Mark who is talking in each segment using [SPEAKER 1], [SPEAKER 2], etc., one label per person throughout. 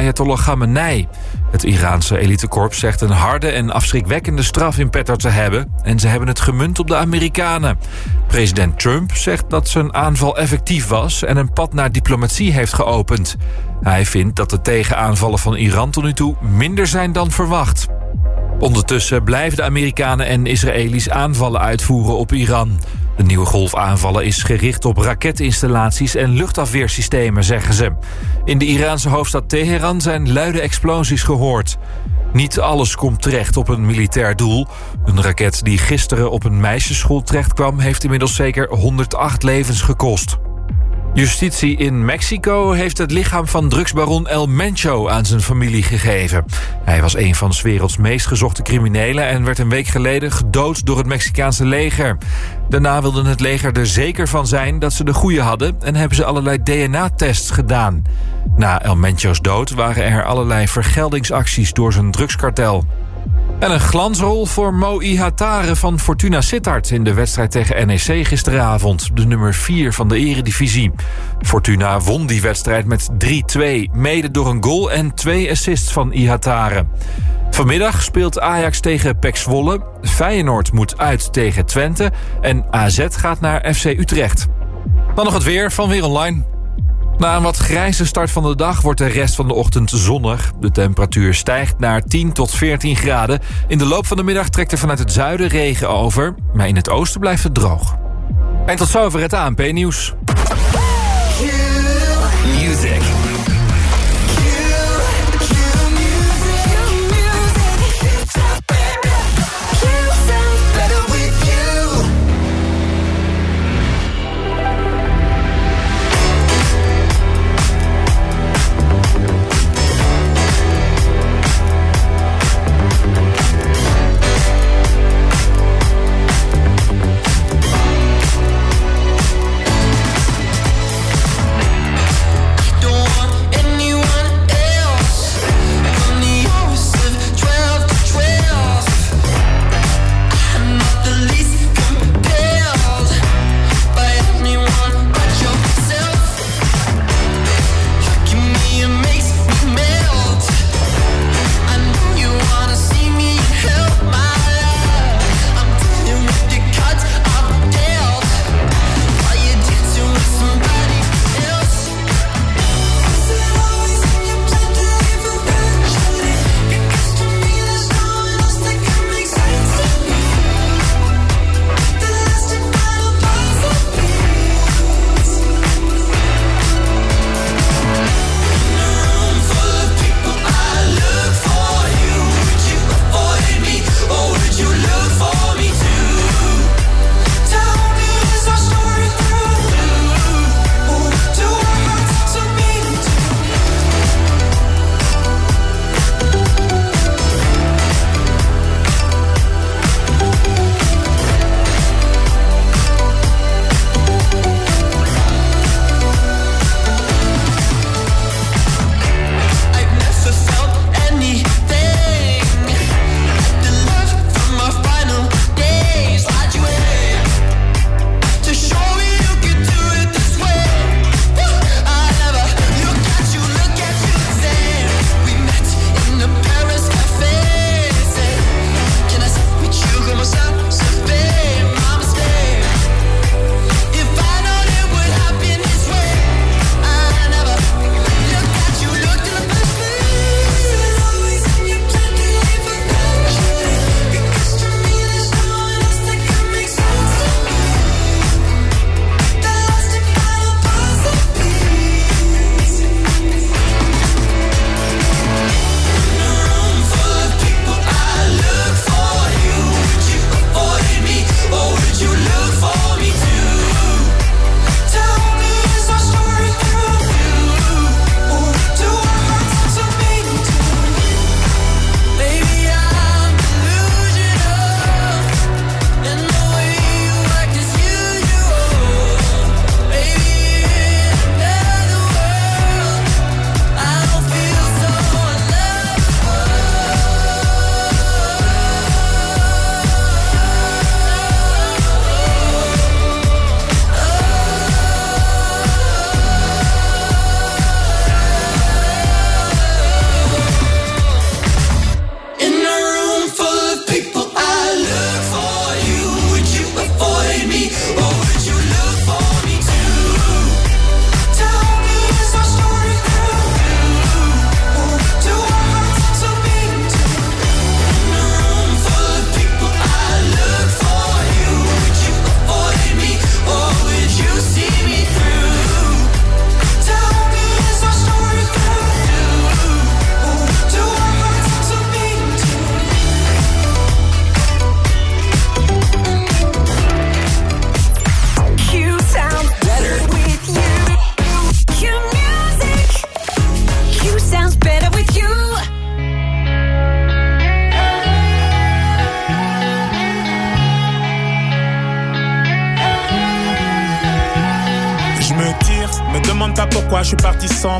[SPEAKER 1] Ayatollah Khamenei. Het Iraanse elitekorps zegt een harde en afschrikwekkende straf in petto te hebben... en ze hebben het gemunt op de Amerikanen. President Trump zegt dat zijn aanval effectief was... en een pad naar diplomatie heeft geopend. Hij vindt dat de tegenaanvallen van Iran tot nu toe minder zijn dan verwacht. Ondertussen blijven de Amerikanen en Israëli's aanvallen uitvoeren op Iran. De nieuwe golf aanvallen is gericht op raketinstallaties en luchtafweersystemen, zeggen ze. In de Iraanse hoofdstad Teheran zijn luide explosies gehoord. Niet alles komt terecht op een militair doel. Een raket die gisteren op een meisjesschool terechtkwam... heeft inmiddels zeker 108 levens gekost. Justitie in Mexico heeft het lichaam van drugsbaron El Mencho aan zijn familie gegeven. Hij was een van 's werelds meest gezochte criminelen en werd een week geleden gedood door het Mexicaanse leger. Daarna wilde het leger er zeker van zijn dat ze de goede hadden en hebben ze allerlei DNA-tests gedaan. Na El Mencho's dood waren er allerlei vergeldingsacties door zijn drugskartel. En een glansrol voor Mo Ihatare van Fortuna Sittard... in de wedstrijd tegen NEC gisteravond. De nummer 4 van de eredivisie. Fortuna won die wedstrijd met 3-2. Mede door een goal en twee assists van Ihatare. Vanmiddag speelt Ajax tegen PEC Zwolle. Feyenoord moet uit tegen Twente. En AZ gaat naar FC Utrecht. Dan nog het weer van Weer Online. Na een wat grijze start van de dag wordt de rest van de ochtend zonnig. De temperatuur stijgt naar 10 tot 14 graden. In de loop van de middag trekt er vanuit het zuiden regen over. Maar in het oosten blijft het droog. En tot zover het ANP-nieuws.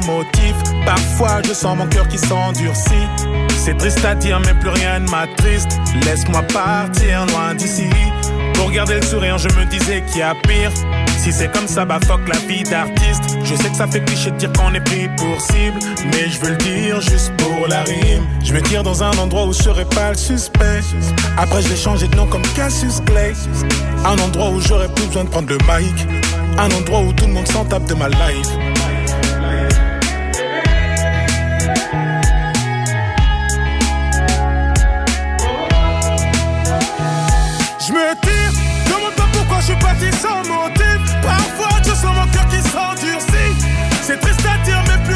[SPEAKER 2] Motif. Parfois je sens mon cœur qui s'endurcit. C'est triste à dire, mais plus rien ne m'attriste. Laisse-moi partir loin d'ici. Pour garder le sourire, je me disais qu'il y a pire. Si c'est comme ça, bah fuck la vie d'artiste. Je sais que ça fait cliché de dire qu'on est pris pour cible, mais je veux le dire juste pour la rime. Je me tire dans un endroit où je serai pas le suspect. Après, je vais changer de nom comme Cassius Clay. Un endroit où j'aurais plus besoin de prendre le mic. Un endroit où tout le monde s'en tape de ma life. Suis parti sans motif. Parfois, je sens mon cœur qui s'endurcit. C'est triste à dire, mais plus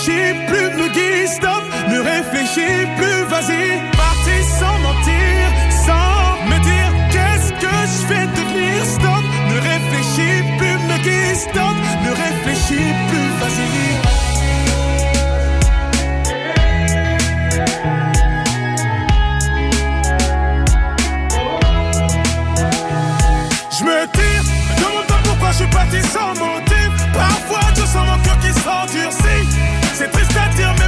[SPEAKER 2] réfléchis plus, me guide. Stop, ne réfléchis plus, vas-y. Parti sans mentir, sans me dire qu'est-ce que je vais devenir. Stop, ne réfléchis plus, me guide. Stop, ne réfléchis plus, vas-y. Je me tire, me demande pas pourquoi je suis parti sans motif. Parfois je sens mon cœur qui s'endurcit.
[SPEAKER 3] Stadium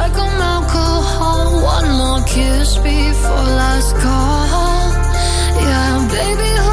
[SPEAKER 3] like I'm alcohol. One more kiss before last call. Yeah, baby.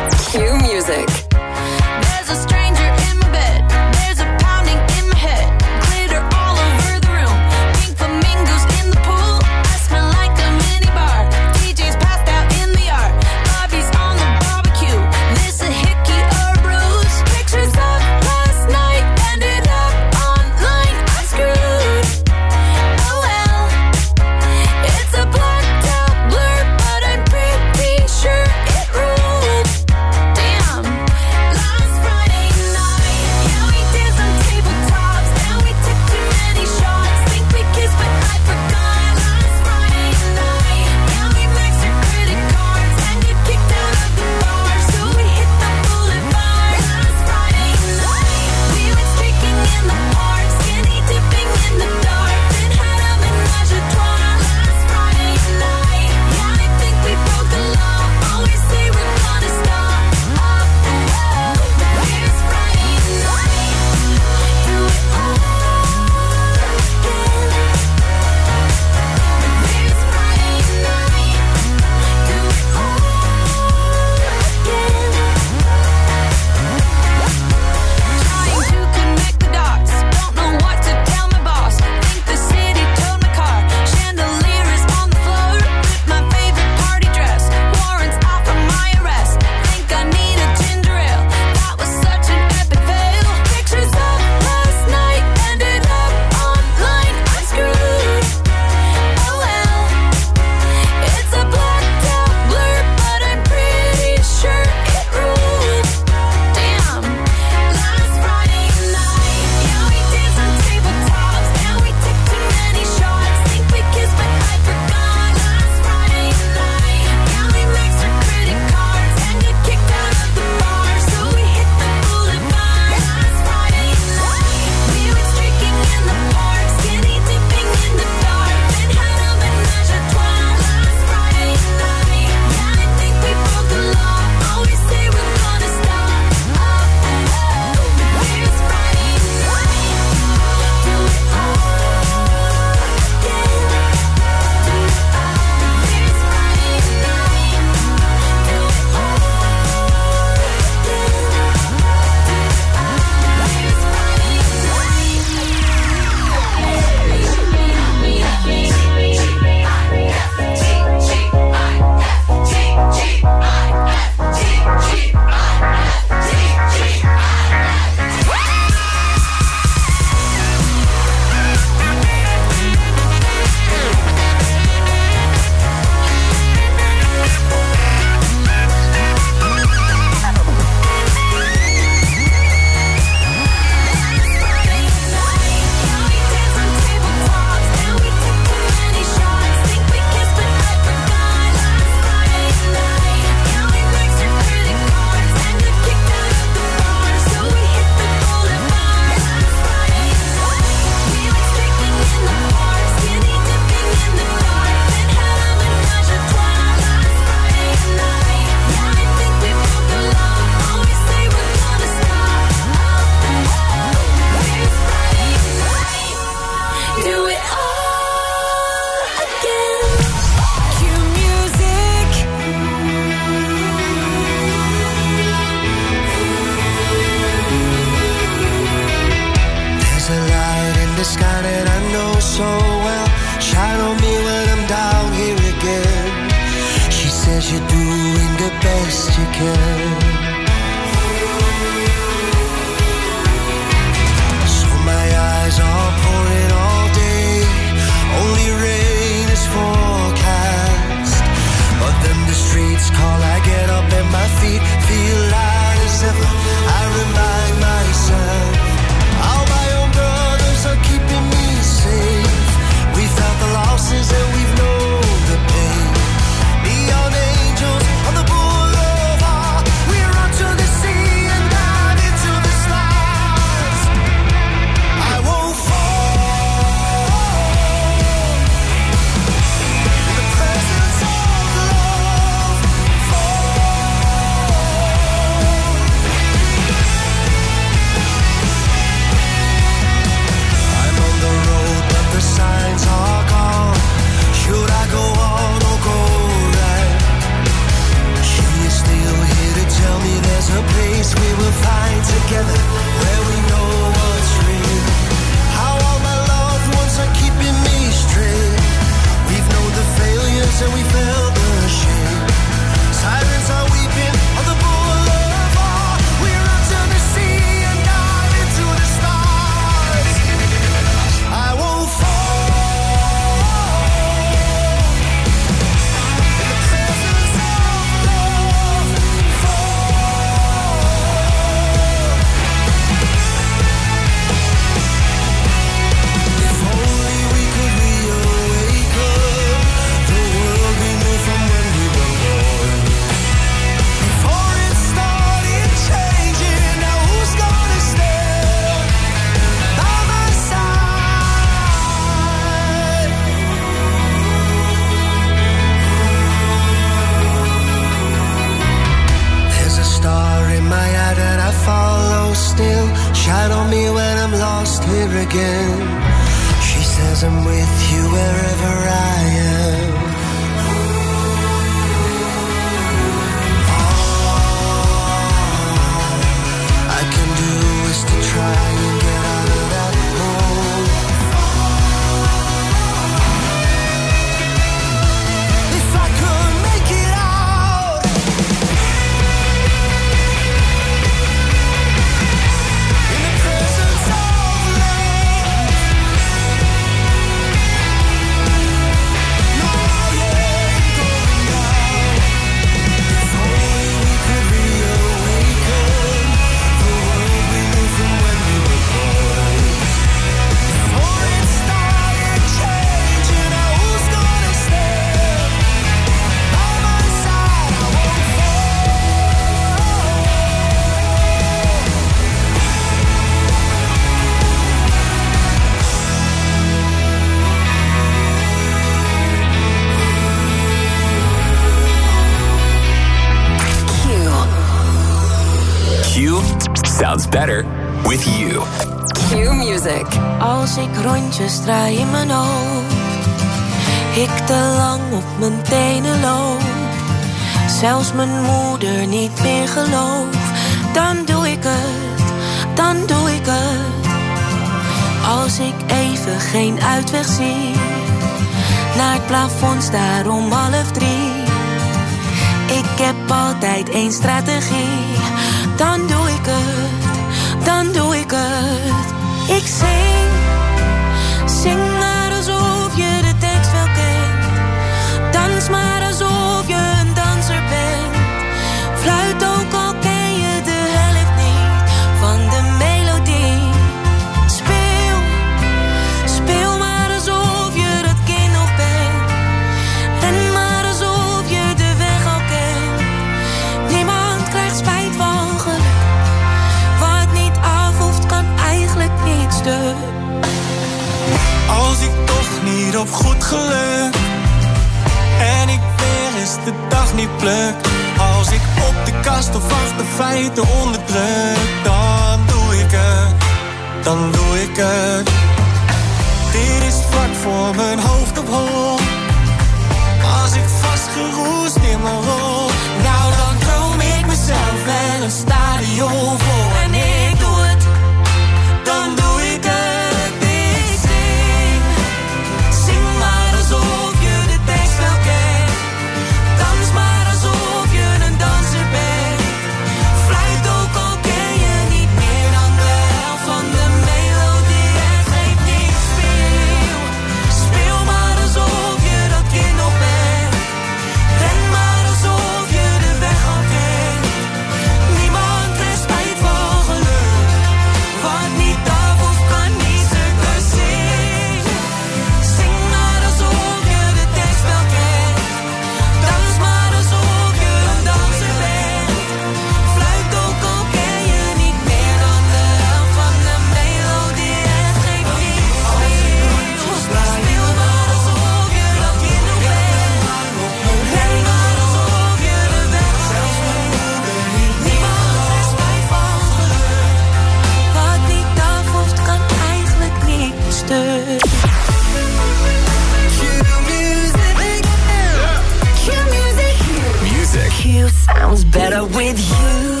[SPEAKER 3] better with you.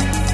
[SPEAKER 3] love.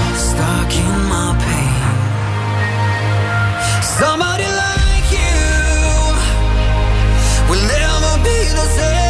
[SPEAKER 3] Somebody like you will never be the same.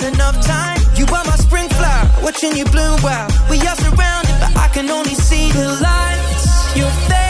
[SPEAKER 4] got enough time. You are my spring flower, watching you bloom. Wow, we are surrounded, but I can only see the lights. Your face.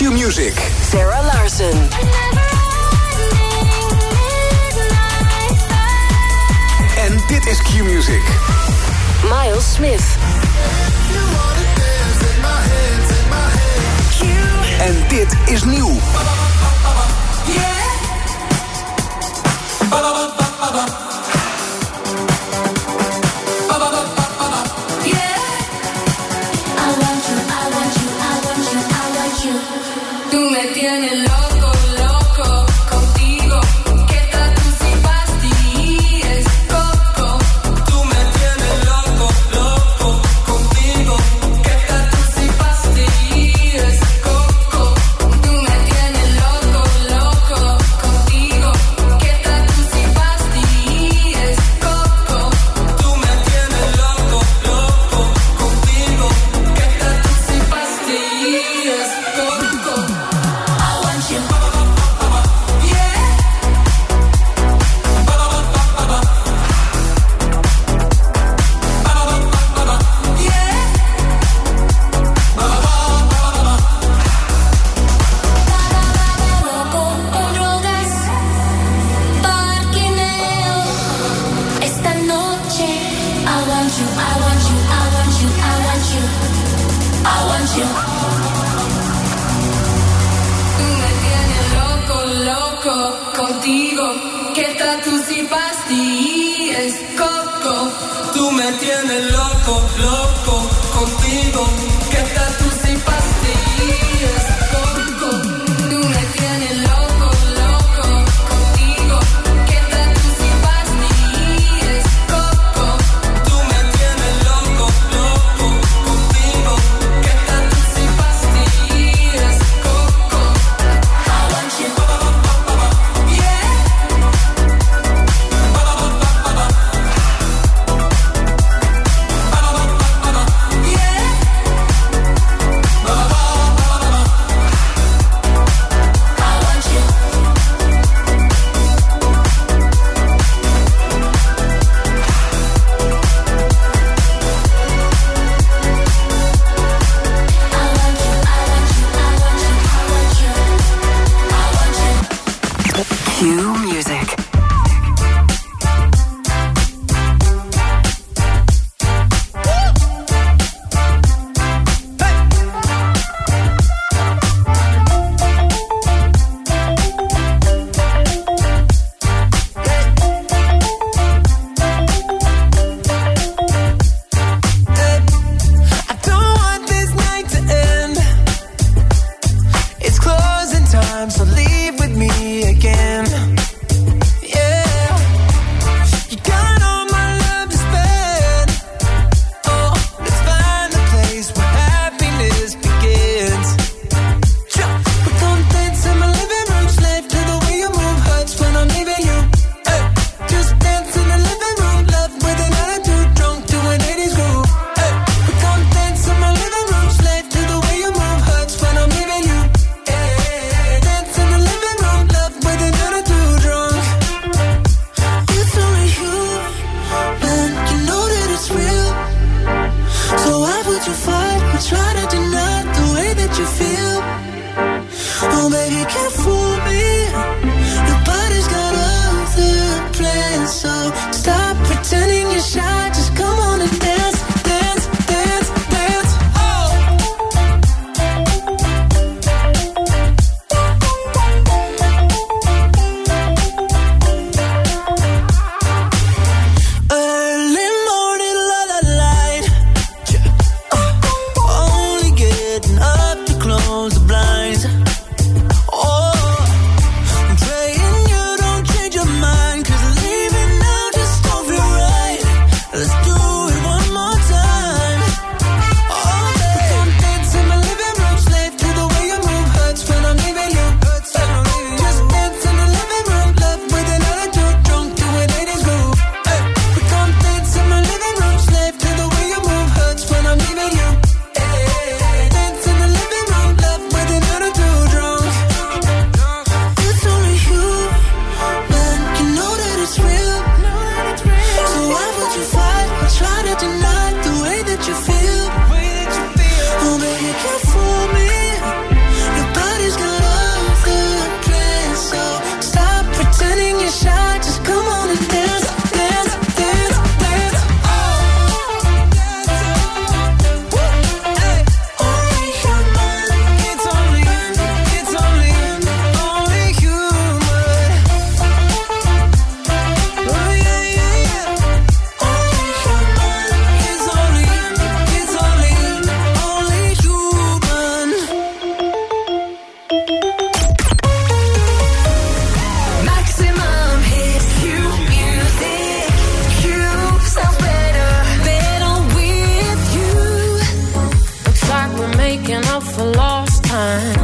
[SPEAKER 5] Q Music.
[SPEAKER 6] Sarah Larson.
[SPEAKER 7] Time.